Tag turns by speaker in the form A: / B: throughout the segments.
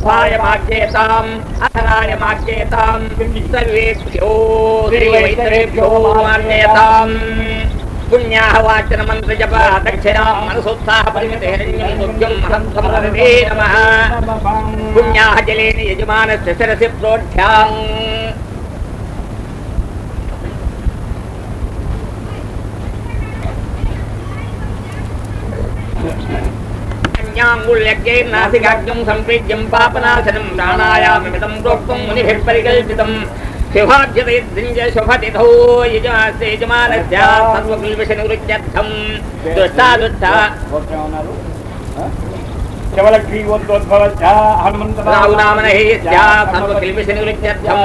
A: उत्थाय माज्येताम् सर्वेभ्यो श्रीवैतरेभ्यो मान्यताम् पुण्याः मनसोत्साह परिमिते हिरण्यं महन्तमरवे नमः। पुण्याः जलेन यजमानस्य शिरसि प्रोढ्याम्। मूल्यज्ञै नासिकाग्निं सम्प्रीज्यं पापनाशनं प्राणायाममिदं प्रोक्तं मुनिभिर्परिकल्पितम् शुभाद्यतैर्दिञ्जशुभतिथौ यजमासे यजमानस्या सत्त्वकुल्विषनिवृत्त्यर्थं। दुष्टा दुष्टा। चवलग्रीवोद्भवस्य हनुमन्तरावनामनहेस्या सत्त्वकुल्विषनिवृत्त्यर्थं।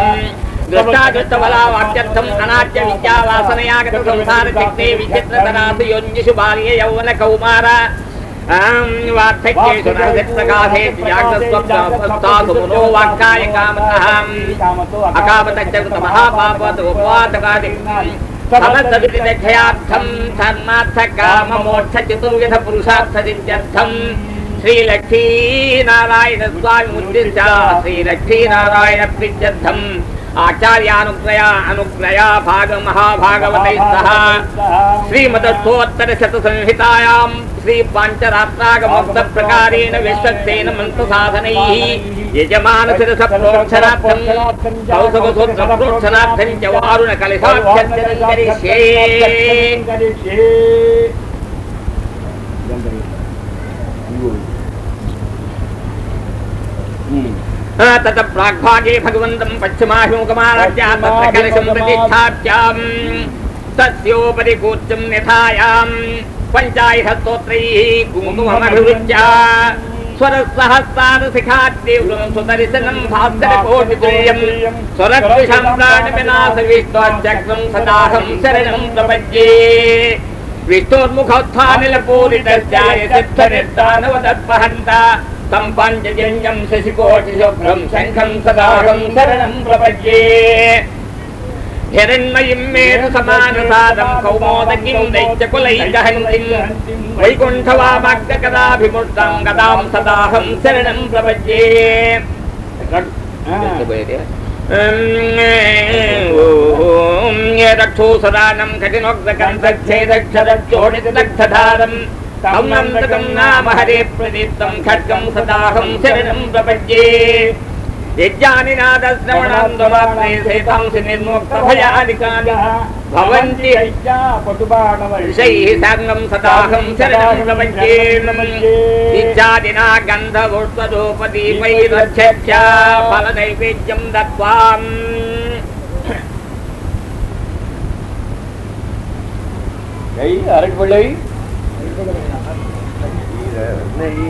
A: దృష్టాదృష్టబలావాక్యర్థం అనాట్య విద్యావాసనయాగత సంసార చక్రే విచిత్రతరాసు యోన్యశు బాల్య యౌవన కౌమార वार्धक्येषु नहृत्प्रकाशेत्याग्रस्वप्नस्तासुमनो वाक्काय कामतः। अकामतश्च कृतमहापापवत् उपवातकादि समस्तविधिलक्षयार्थम् धर्मार्थकाममोक्षचतुर्विधपुरुषार्थसिद्ध्यर्थम् आचार्यानुग्रया अनुग्रया भागमहाभागवतैः सह श्रीमदस्थोत्तरशतसंहितायाम् श्री पाञ्चरात्रागमोक्तप्रकारेण विश्वक्तेन मन्त्रसाधनैः यजमानशिरसप्रोक्षणार्थम् कौसवसोत्सप्रोक्षणार्थम् च करिष्ये तत प्राग्भागे भगवन्तं तस्योपरि निधायाम् पञ्चायतस्तोत्रैः कुङ्कुममभिरुच्य स्वरसहस्रारशिखाद्यं सुदर्शनं भास्करकोटितुल्यं स्वरत्विषाम्राणविनाशविष्टचक्रं सदाहं शरणं प्रपद्ये। विष्णोर्मुखोत्थानिलपूरितस्याय सिद्धनिर्दानवदत्पहन्त तं पञ्चजन्यं शशिकोटिशुभ्रं शङ्खं सदाहं शरणं प्रपद्ये ఖడ్గం సదాహం శరణం ప్రపంచే భవంతి సంగం సదాహం శరణం నమయ్యే విద్యాదినా గంధవృత్తోపదీపైరక్ష ఫల నైవేద్యం దత్వాం
B: అరటి పళ్ళు అవి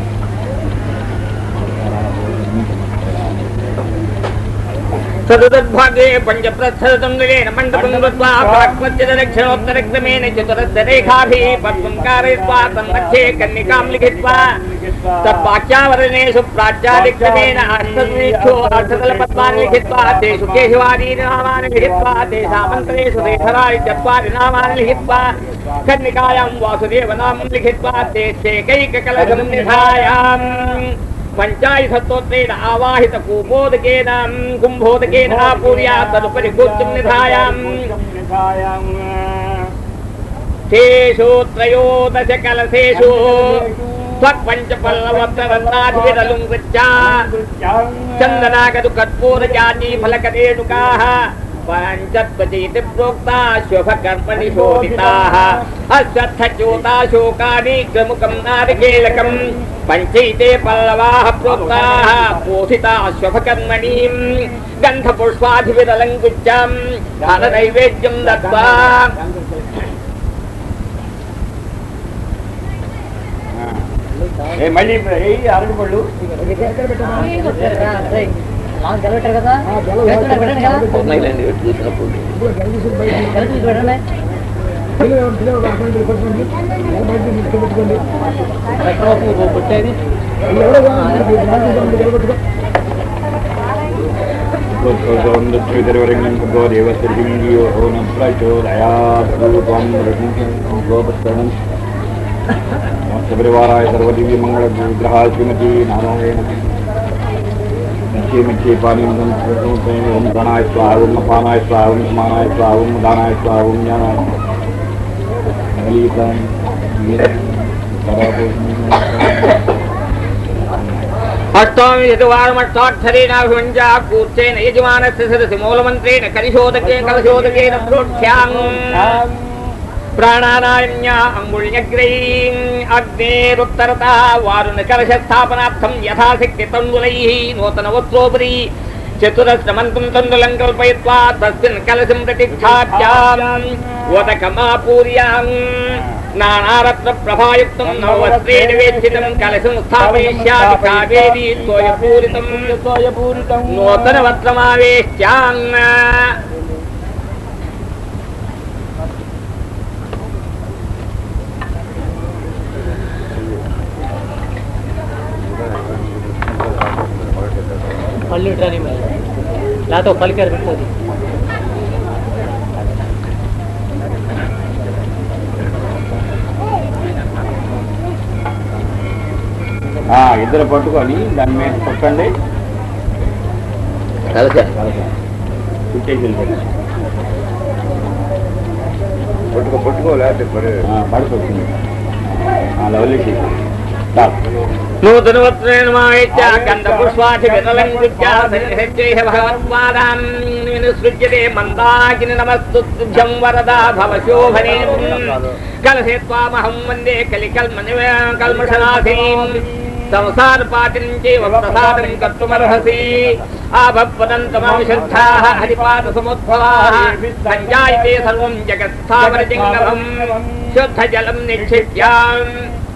A: सदुद्भागे पञ्चप्रस्थतं निलेन मण्डपं गत्वा प्राक्मच्चदक्षिणोत्तरक्रमेण चतुरस्ररेखाभिः पद्मं कारयित्वा तन्मध्ये कन्निकां लिखित्वा तद्वाक्यावरणेषु प्राच्यादिक्रमेण अष्टदुरीक्षो अष्टदलपद्मानि लिखित्वा तेषु केशवादीनि नामानि लिखित्वा तेषामन्तरेषु रेखराणि चत्वारि नामानि लिखित्वा कन्निकायां वासुदेवनामं लिखित्वा तेष्यैकैककलशं पञ्चायि आवाहितकूपोदकेन कुम्भोदकेन आपूर्या तदुपरि गोत्रं निधायाम्। त्रयोदशकलशेषु स्वपञ्चपल्लवन्ता चन्दनागदु कर्पोदजातीमलकरेडुकाः పంచత్వచైతి ప్రోక్తా శుభకర్మణి శోభితాః అశ్వత్థచ్యూతా శోకాని గ్రముకం నారికేళకం పంచైతే పల్లవాః ప్రోక్తాః బోధితా శుభకర్మణి గంధపుష్పాభివిరలం గుజ్జాం ధన నైవేద్యం
B: దత్వా మళ్ళీ అరటిపళ్ళు मंगल विग्रहा श्रीमती नारायण मीठे मीठे पानी में ओम धनाय स्वाह ओम पानाय स्वाह ओम मानाय स्वाह ओम दानाय
A: स्वाह ओम ज्ञानाय। अष्टम यजमानस्य सदसि मूलमन्त्रेण कलिशोदकेन कलशोदकेन ప్రాణానామ్యా అంగుళ్యగ్రైం అగ్నేరుత్తరత వారుణ కలశ స్థాపనార్థం యథాశక్తి తండులై నూతనవత్రోపరి చతురస్రమంతం తండులం కల్పయత్వా తస్మిన్ కలశం ప్రతిష్టాప్యాం ఓదకమాపూర్యాం నానారత్న ప్రభాయుక్తం నవస్త్రేణ వేక్షితం కలశం స్థాపయిష్యామి కావేరీ తోయపూరితం
C: నూతనవత్రమావేష్ట్యాం లేకపోతే ఒక పలికారు పెట్టుకోదు
B: ఆ, ఇద్దరు పట్టుకొని దాని మీద పక్కండి
A: కలశ
B: చుట్టేసి వెళ్ళిపోండి.
D: పట్టుకో పట్టుకో లేకపోతే
B: ఆ, పడుతుంది లవలేసి
A: నూతన नूतनवत्रेण्वागन्धपुष्पाधिविरलङ्कृत्यासृज्यते मन्दाकिनिनमस्तुभ्यं वरदा भव शोभने कलसे त्वामहं वंदे कलिकल्मनिव कल्मषनाथीम् संसारपातिम् चैव प्रसादम् कर्तुमर्हसि आभवदन्तमांशद्धाः हरिपादसमुद्भवाः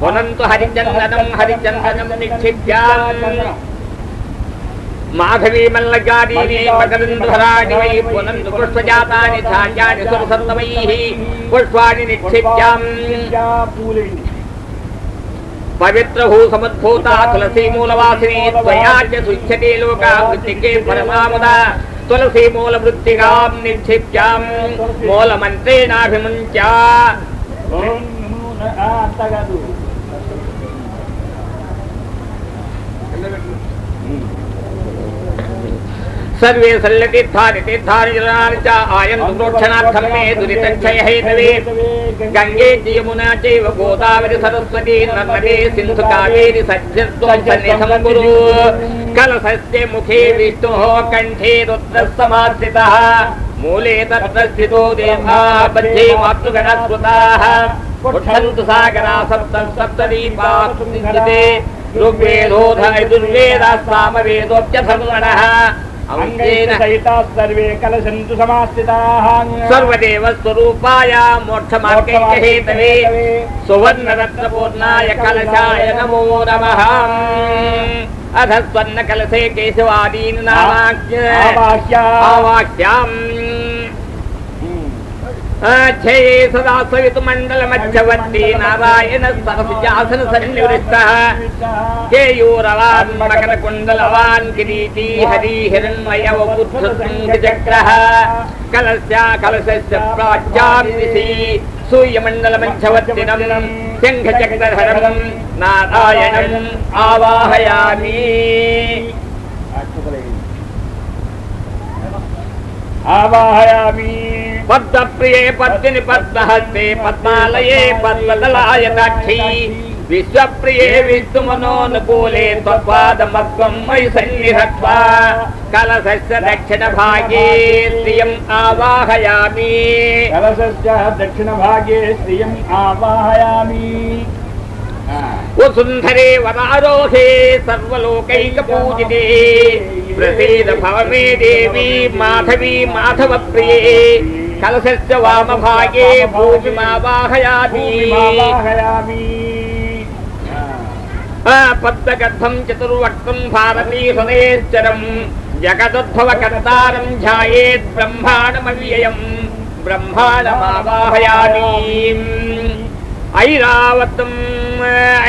A: पुनन्तु हरिचन्दनं हरिचन्दनं निक्षिप्याम्। माघवीमल्लकादीनि मकरन्दराणि वै पुनन्तु पुष्पजातानि छायानि सुरसत्तमैः पुष्पाणि निक्षिप्याम्। पवित्र तुलसीमूलवासिनी त्वया च सुच्छते लोकावृत्तिके परमामुदा। तुलसीमूलवृत्तिकां निक्षिप्यां मूलमन्त्रेणाभिमुञ्च्या। सर्वे सल्लटित्थारितित्थारिजलानि च आयन्तु प्रोक्षणार्थं मे दुरितक्षयहेतवे गङ्गे च यमुना चैव गोदावरी सरस्वती नर्मदे सिन्धु कावेरि सज्जत्वं सन्निधं कुरु। कलशस्य मुखे विष्णुः कण्ठे रुद्रः समाश्रितः मूले तत्र स्थितो देवा बद्धे मातृगणः कृताः पृच्छन्तु
B: सागरा सप्त सप्तदीपास्तु ेदास्त्रामवेदोऽप्यधर्मणः
A: अङ्गेन सहिताः सर्वे कलशन्तु समास्थिताः। सर्वदेव स्वरूपाया सुवर्णरत्नपूर्णाय कलशाय नमो नमः। अथ स्वर्णकलशे केशवादीन् అధ్యయే సదా సవితు మధ్యవర్తి నారాయణ సరసిజాసన సన్నివృత్తః. కేయూరవాన్ మకర కుండలవాన్ కిరీటీ హరి హిరణ్మయవ చక్రః కలస్య కలశస్య దిశి సూర్యమండల మధ్యవర్తినం నారాయణం ఆవాహయామి.
B: ఆవాహయామి.
A: పద్మప్రియే పద్మిని పద్మహస్తే పద్మాలయే పద్మదలాయ దాక్షి విశ్వప్రియే విష్ణుమనోనుకూలే త్వపాదమత్వం మయి సన్నిహత్వా కలశస్య దక్షిణ భాగే శ్రియం
B: ఆవాహయామి కలశస్య దక్షిణ భాగే
A: శ్రియం ఆవాహయామి వసుంధరే వరారోహే సర్వలోకైక పూజితే ప్రసీద భవమే మాధవ ప్రియే कलशस्य वामभागे भूमिमावाहयामि। पद्मगर्भं चतुर्वक्त्रं भारती सुनेश्चरं जगदुद्भवकर्तारं ध्यायेत् ब्रह्माणमव्ययम् ब्रह्माणमावाहयामि। ऐरावतम्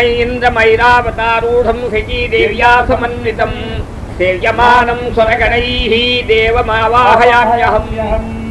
A: ऐन्द्रमैरावतारूढं शचीदेव्या समन्वितं सेव्यमानं स्वरगणैः देवमावाहयाम्यहम्।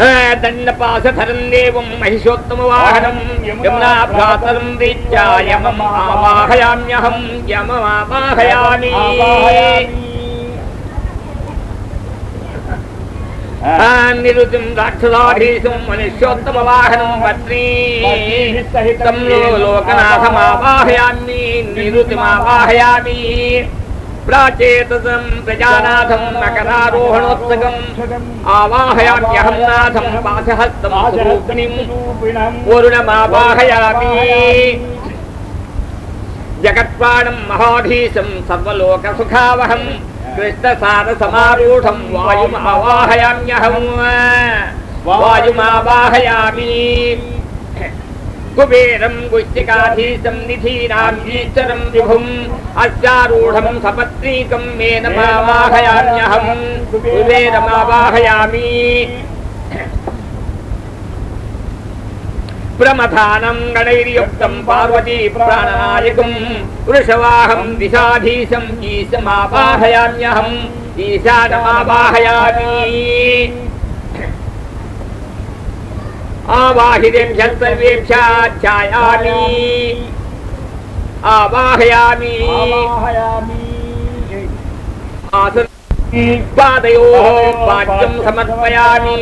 A: दण्डपाशधरं देवं महिषोत्तमवाहनं यमुनाभ्रातरं रीत्या यमम् आवाहयाम्यहं यममावाहयामि निरुतिं राक्षसाधीशं मनुष्योत्तमवाहनं पत्नी तं लोकनाथमावाहयामि निरुतिमावाहयामि प्राचेतसम् प्रजानाथम् मकरारोहणोत्सुकम् आवाहयाम्यहम् जगत्पाणम् महाधीशम् सर्वलोकसुखावहम् कृष्णसारसमारूढम् वायुमावाहयाम्यहम् वायुमावाहयामि। कुबेरं गुष्टिकाधीशं निधीनाम् ईश्वरं विभुम्। अस्यारूढं सपत्नीकं मेनमावाहयाम्यहं कुबेरमावाहयामि प्रमथानं गणैर्युक्तं पार्वती प्राणनायकं वृषवाहं दिशाधीशम् ईशमावाहयाम्यहम्। ईशानमावाहयामि। आवाहिरेभ्यः सर्वेभ्यः आवाहयामि। आसन पादयोः पाद्यं समर्पयामि।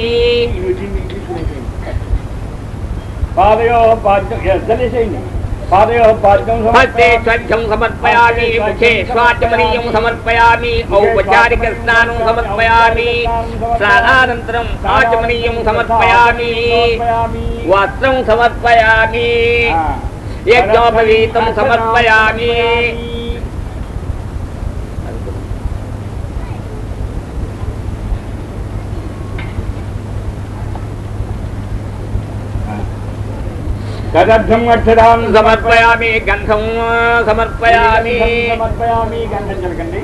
B: पादयोः पाद्यं पाद्यं
A: हस्ते स्वच्छं समर्पयामि मुखे स्वाचमनीयं समर्पयामि औपचारिकस्नानं समर्पयामि वस्त्रं समर्पयामि यज्ञोपवीतं समर्पयामि
B: तदर्थम् अक्षरां
A: समर्पयामि गन्धं समर्पयामि
B: समर्पयामि गन्धं जलकण्डि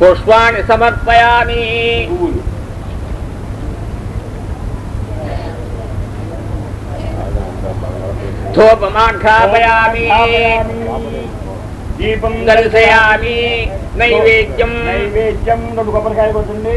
A: पुष्पाणि समर्पयामि धूपमाघ्रापयामि
B: దీపం
A: దర్శయామి నైవేద్యం
B: నైవేద్యం రెండు కొబ్బరికాయ కొట్టండి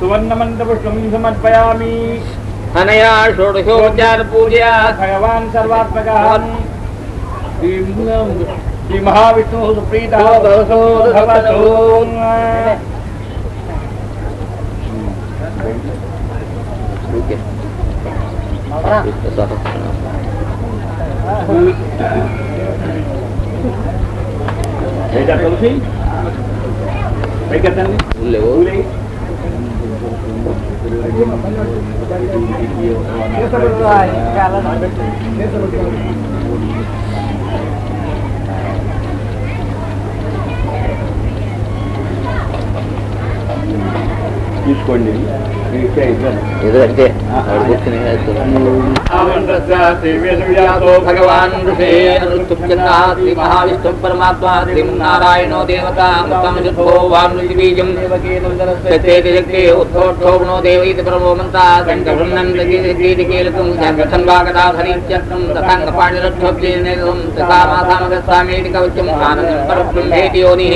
B: सुवर्णमन्तपुष्पं समर्पयामि अनया
A: षोडशोपचारपूजया भगवान् सर्वात्मकः श्रीमहाविष्णुः सुप्रीतः
B: भवतु Thank
A: you. เท
B: ศบาลการระดับเทศ
D: บาล
A: వ్యాసో భగవాన్ ఋషే అనుస్తుప్యన్నాస్తి మహావిష్ణు పరమాత్మా శ్రీ నారాయణో దేవతా అమృతం వాన్నుతి బీజం సత్యేతి జగ్గే ఉత్తోక్షోభనో దేవైతి పరమో మంతా సంకృన్నందీతికేలకం సంగసన్వాగదాధరీత్యత్రం తథాంగపాణిరక్షోభ్యేనేదం తథామాసామగస్వామేతి కవచం ఆనందం పరబ్రహ్మేతి యోనిః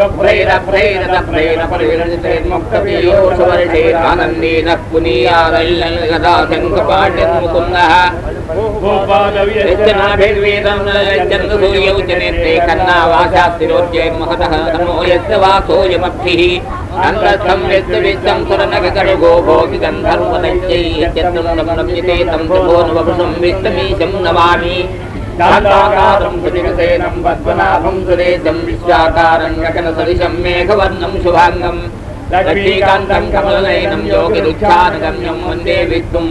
A: शुभ्रैरभ्रैरतभ्रैरपरिविरजितैर्मुक्तपीयूषवर्षैरानन्देन पुनीयादल्लगदा शङ्खपाण्डिर्मुकुन्दः चन्द्रसूर्यौचनेत्रे कन्नावाशास्तिरोज्यैर्महतः नमो यस्य वासोऽयमब्धिः अन्तस्थं यस्य विश्वं सुरनगकरुगो भोगिगन्धर्वदैत्यैः चन्द्रं नम्यते तं त्रिभुवनवपुषं विश्वमीशं नमामि शान्ताकारं सुदिवसेनं पद्मनाभं सुरेशं विश्वाकारं गगनसदृशं मेघवर्णं शुभाङ्गम् लक्ष्मीकान्तं कमलनयनं योगिरुच्छानगम्यं वंदे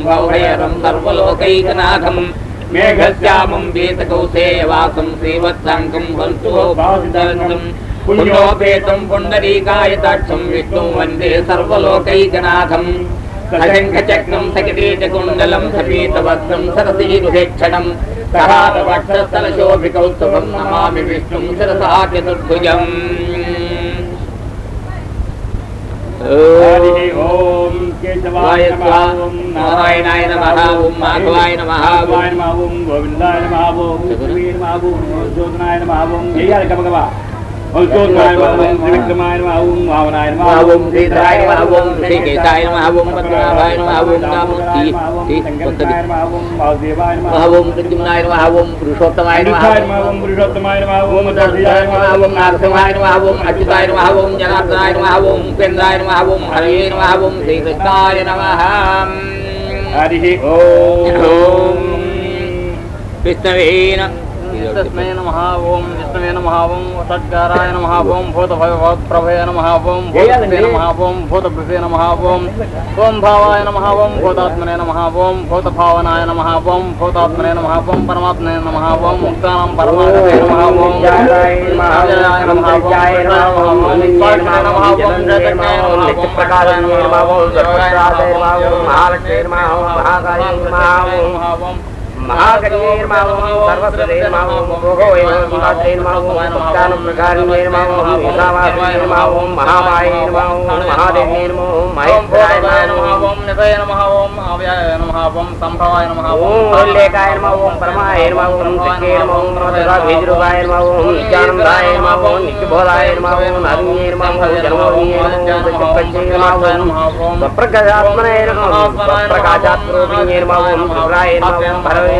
A: भवभयरं सर्वलोकैकनाथम् मेघश्यामं वेतकौसेयवासं श्रीवत्साङ्कं वन्तुभौदन्तम् पुण्योपेतं पुण्डरीकायताक्षं विष्णुं वंदे सर्वलोकैकनाथम् कशङ्कचक्रम् सकिरीटकुण्डलम् सपीतवक्त्रम् सरसीरुहेक्षणम् करारवक्षस्थलशोभिकौस्तुभम् नमामि विष्णुम् शिरसा चतुर्भुजम्
B: ॐ केशवाय ॐ नारायणाय
A: नमः ॐ माधवाय नमः ॐ
B: गोविन्दाय नमः ॐ नमः ॐ नमः ॐ जयाय าวงสีตายมาวงสีเกตา
A: ยมาวงปัจจุบัน
B: มาวงกา
A: มุติติปัต
B: ติมาวงปั
A: จ
B: จุ
A: บั
B: น
A: มาวงปุรุาตมายมาวงตัสยาย
B: มา
A: ว
C: งนาสมายมาวงอจุตายมาวงญนาตายมาวงเป็นตายมาวงหรีมาวงสีตายนามหามอริหิโอมวิสเวนะตสเมนมหาวง सम्भवाय नमः ॐ उल्लेखाय नमः ॐ परमाय नमः ॐ सिद्धे नमः ॐ प्रमदराभिद्रुवाय नमः नमः ॐ नित्यबोधाय नमः ॐ अरुण्ये नमः ॐ जन्मोन्ये नमः ॐ दशपच्चे नमः ॐ स्वप्रकाशात्मने नमः नमः ॐ शुभ्राय नमः ते नमः ॐ महात्मे नमः ॐ कलात्रे नमः ॐ प्रभवे नमः त्रैलोचराय नमः नमः ॐ कराय नमः ॐ महाकाय नमः ॐ त्रैलोत्तमाय नमः ॐ काय नमः ॐ कराळवर्तनाय नमः ॐ कामस्ते नमः ॐ कामदाय नमः नमः ॐ चण्डिकाय नमः ॐ चण्डरूपाय नमः ॐ जामङ्गाय नमः ॐ चक्राग्निये नमः ॐ त्रैलोक्य नमः ॐ दिव्याय नमः ॐ त्रैलोक्यनिजीवाय नमः ॐ उत्तमाय नमः ॐ सिद्धलक्ष्ये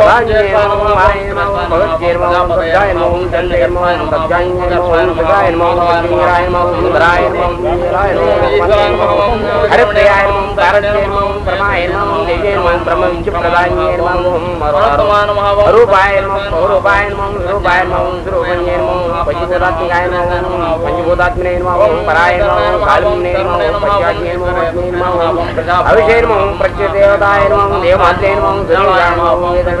C: हरिप्रियाय नमः ॐ नमः परमाय नमः ॐ नमः ॐ ब्रह्मविद्युप्रदायिन्ये नमः रूपाय नमः रूपाय नमः रूपाय नमः ॐ नमः ॐ नमः पञ्चभूतात्मने नमः पराय नमः ॐ नमः पञ्चाग्ने नमः ॐ नमः ॐ नमः प्रत्यदेवताय नमः देवमात्रे नमः ॐ नमः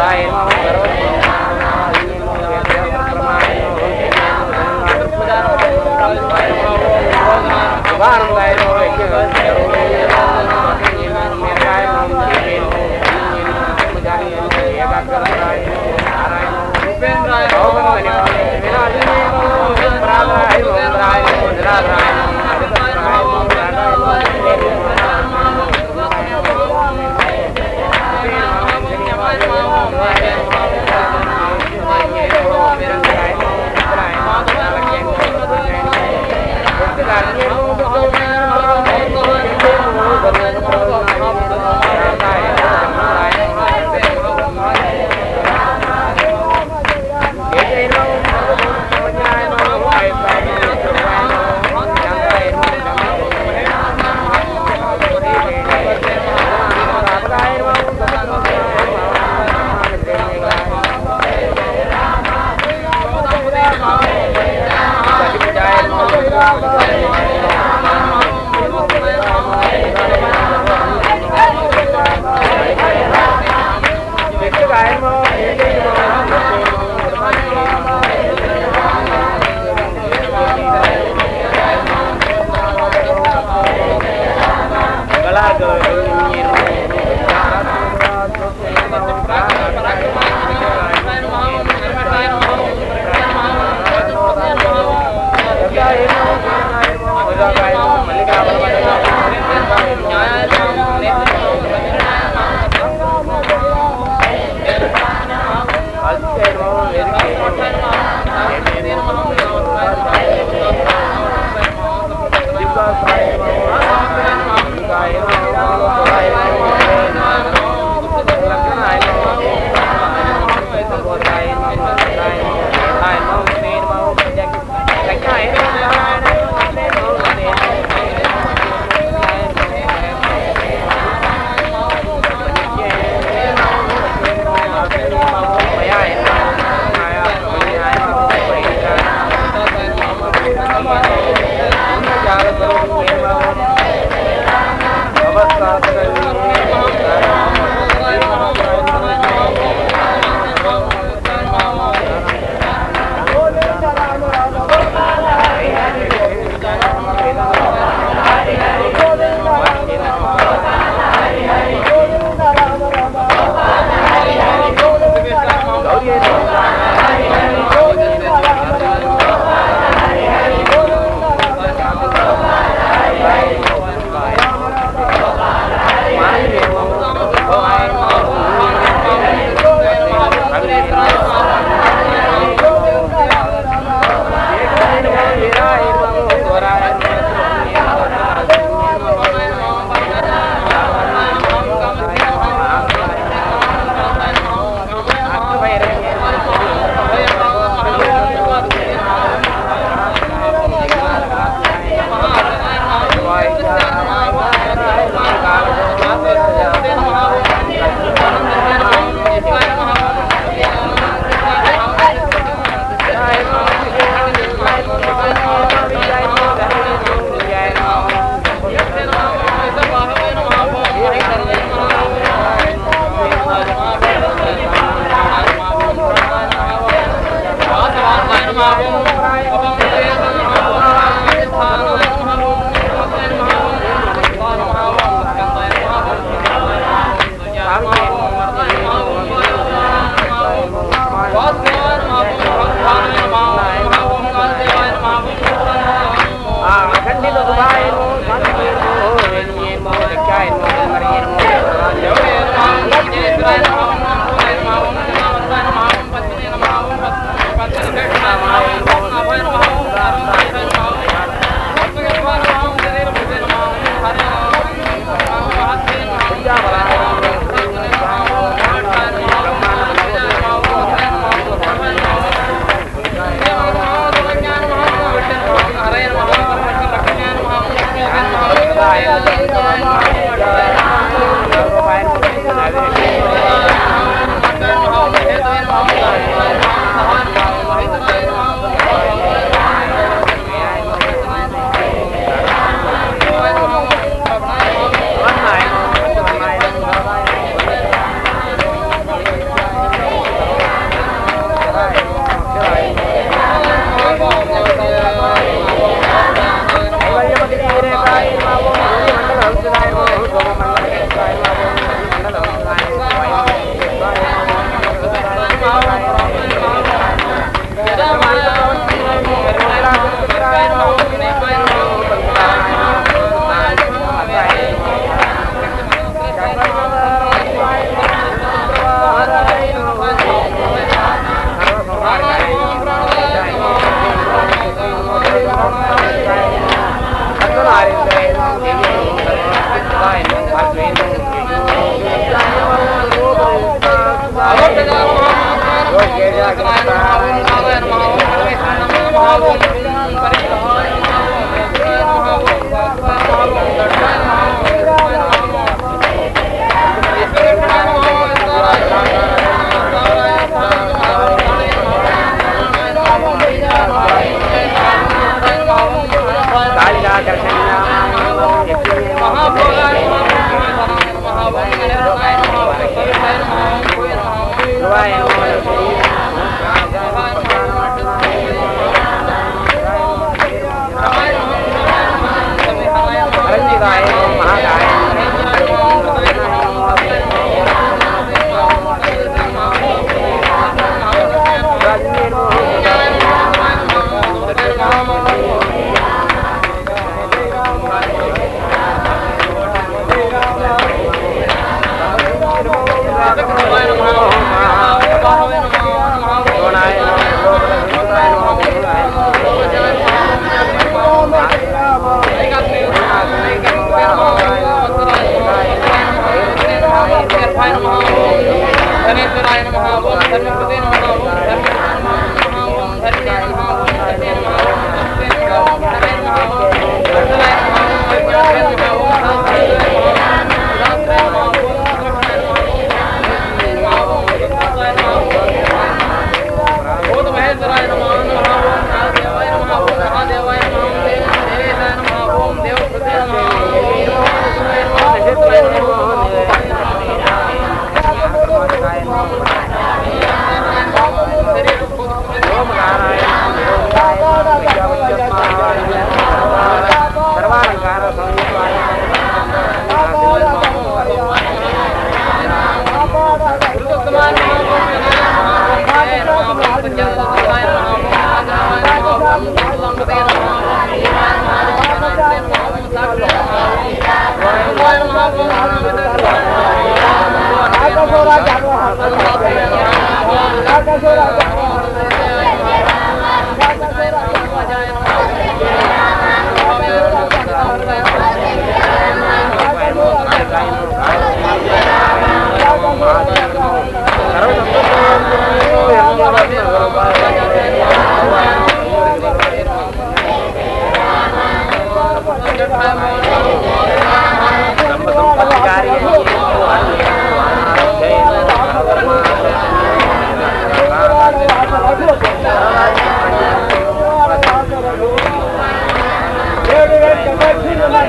E: नारायण रूपेन भाव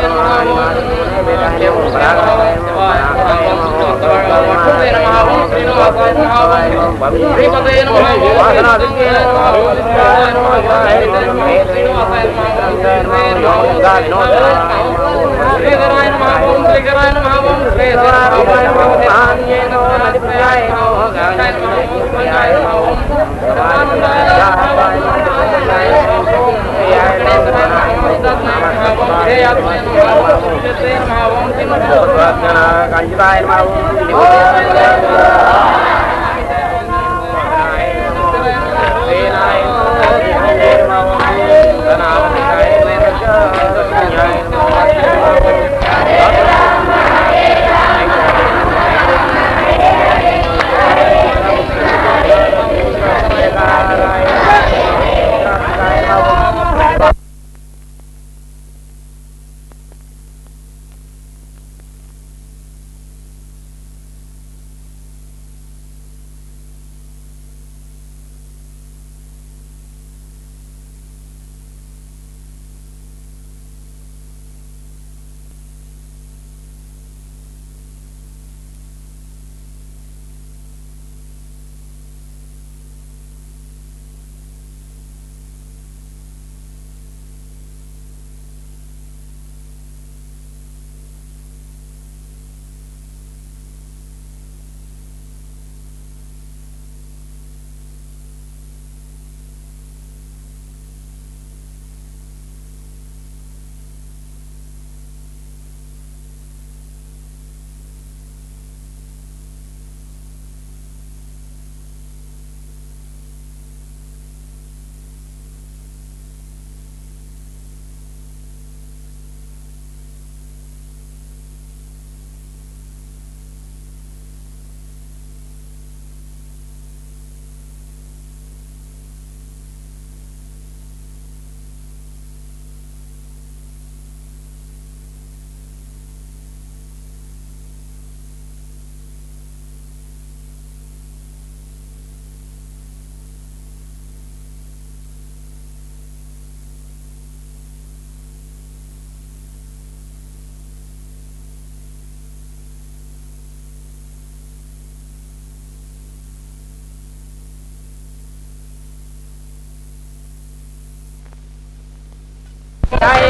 E: श्रीनवासिदेन श्री श्रीनवास नव गाय श्रीधरा नहाँ श्रीखरान महाम शेस्वरारोह्य नमिया गायन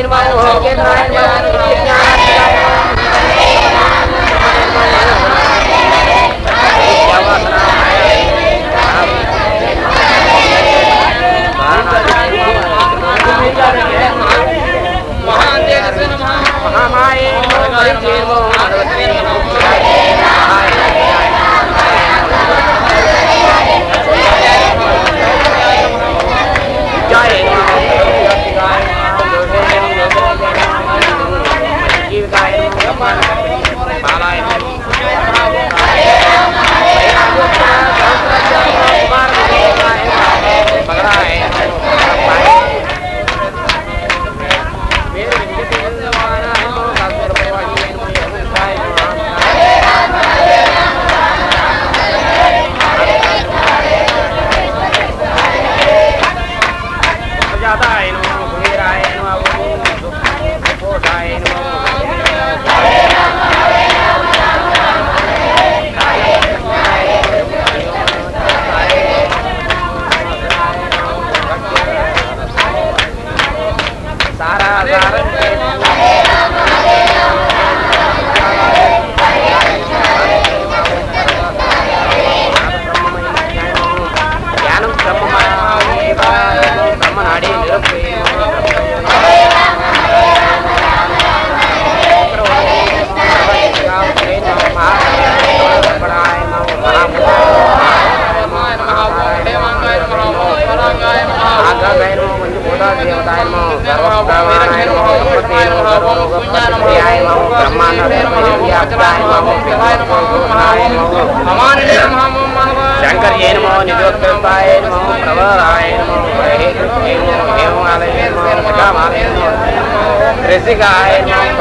E: ज्ञानाय नमः ओम केतनाय नमः शंकर ये नमो प्रवराय नमो महेन्द्राय नमो हेमालय नमो जटामालय नमो ऋषिकाय नमो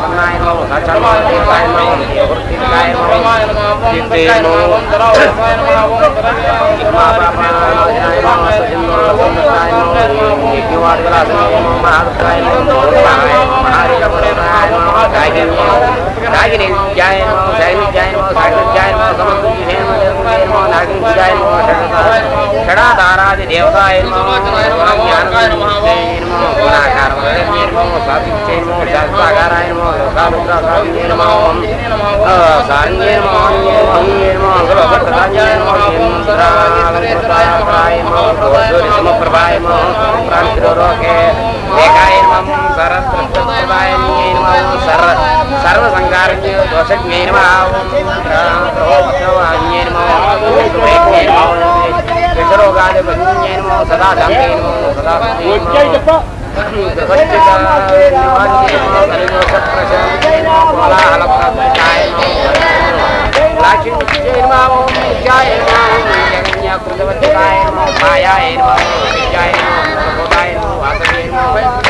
E: सर्वोत्तरयाय नमो समागामना समाराज्ञाय नमो कर्मसायनाय नमो जीवलोकना लोकैक जीवनाय नमो मुद्रोधार विलोकनाय नमो कटिर संपत्काय नमो तरुच्चे नमः हरिञ्जय नमो नीरनित्यै नमो इन्द्रक्षे नमो विशालक्षे नमो सुमङ्गलाय नमो सर्वसम्पन्नाय नमो साक्षात्काय नमो नमो चित्ते नमो षडाधारादि देवताय नमो ज्ञानाय नमो गुणाकार नमो सात्विक्षे नमो शास्त्राकाराय नमो सामुद्रासाय नमो सारण्ये नमो हन्ये नमो गुरुभट्टाय नमो इंद्रालंकृताय नमो सूर्यसमप्रभाय नमो प्रांतिरोके एकाय नमो सरस्वत्प्रभाय नमो सर्व सर्वसङ्कारज्ञ दोषज्ञे नमः प्रभोज्ञे नमो विषरोगादिभञ्जे नमो सदा शान्ते नमो सदा मायाय नमो विद्याय नमो वासवे नमो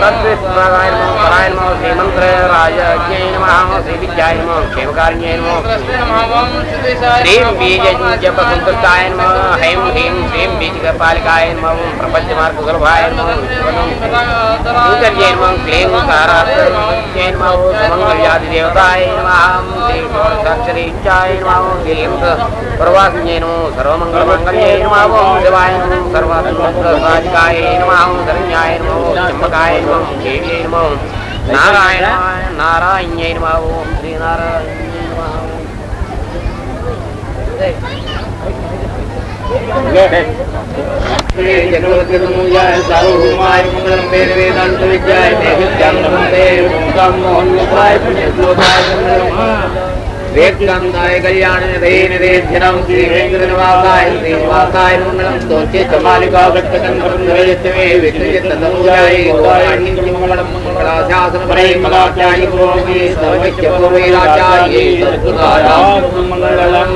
E: तद्विस्मराय नमो पराय नमो श्रीमन्त्रराय यज्ञाय नमः श्रीविद्याय नमो क्षेमकार्याय नमो श्रीं बीजजपसन्तुष्टाय नमः ह्रीं ह्रीं श्रीं बीजकपालिकाय नमः ॐ प्रपञ्चमार्गसुलभाय नमः शङ्कर्यै क्लीं सहाराय नमः सुमङ्गल्यादिदेवताय नमः श्री षोडशाक्षरीचाय नमो सर्वमङ्गलमङ्गल्यै
A: नमः ॐ शिवाय नमो सर्वसङ्गसाधिकाय नमः ॐ धन्याय नमो चम्बकाय देवी नमो नारायण नारायण्यै नमः ॐ श्रीनारायण्यै नमः चक्रवर्ती वेत्कन्दाय कल्याणनिधेनिधेभ्यनं श्रीवेङ्कटनिवासाय श्रीनिवासाय मङ्गलं स्तोत्रे कमालिकागट्टकन्धरे विघ्नचित्तमुदाय गोवाणिमङ्गलं मङ्गलाशासनपरे मलाचार्य गोमे
B: सर्वैक्यपूर्वैराचार्ये सद्गुणारामङ्गलं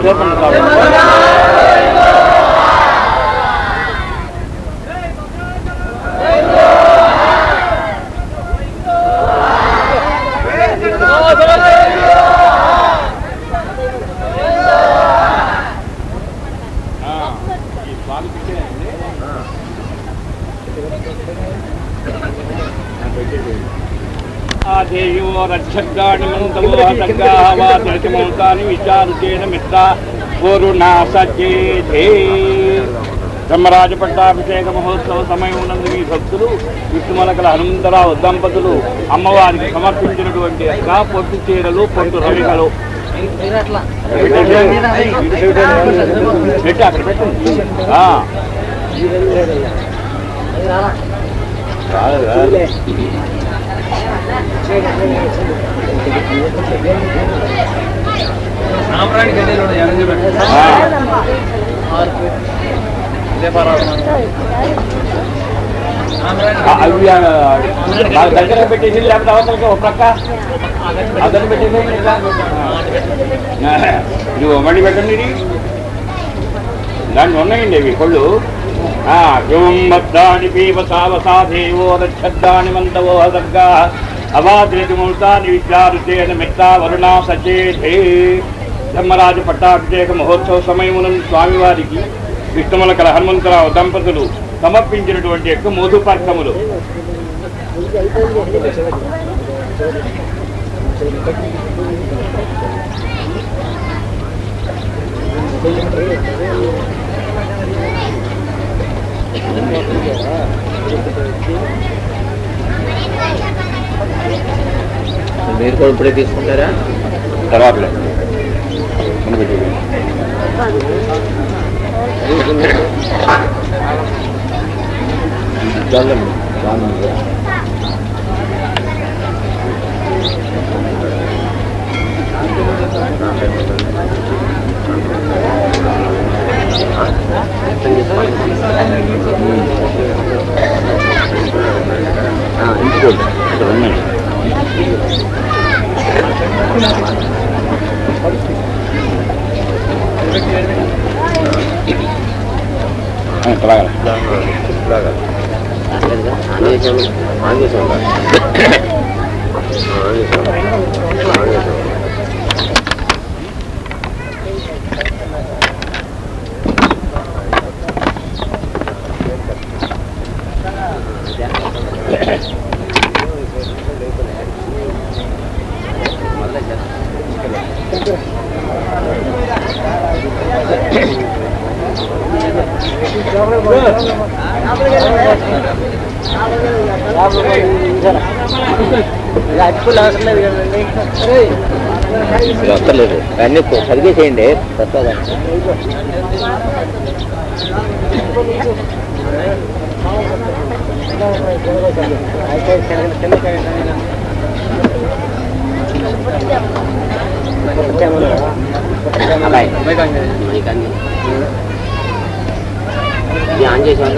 B: स्वमङ्गलम् ఆదేయో విచారుచేన మిత్ర పూర్ణా సచేధే బ్రహ్మరాజ పట్టాభిషేక మహోత్సవ సమయమునందు నందు మీ భక్తులు విష్ణుమలకల హనుమంతరావు దంపతులు అమ్మవారికి సమర్పించినటువంటి యొక్క పొట్టు చీరలు పొట్టు రవికలు. పెట్టి అక్కడ పెట్టండి ఆ. சாம்பிராணிக்கு இடையிலோட అవి దగ్గర పెట్టేసి లేకపోతే అవసరం ఒక ప్రక్క. అదన పెట్టేసి నువ్వు మళ్ళీ పెట్టండి దాన్ని ఉన్నాయండి అవి కొళ్ళు యువద్దాని పీవసావసాధేవో రక్షద్దాని మందవో హసర్గా అవాద్రతి మూర్తాని విద్యారుతేన మిత్తా వరుణా సచేధే. ధర్మరాజు పట్టాభిషేక మహోత్సవ సమయమునందు స్వామివారికి విష్ణుమలకల హనుమంతరావు దంపతులు సమర్పించినటువంటి యొక్క మోధుపర్కములు
D: మీరు కూడా ఇప్పుడే తీసుకుంటారా
B: తర్వాత
D: చాలండి చాలు
A: Tepeden.
E: Mấy con mấy con gì? Dạ
F: anh chơi xong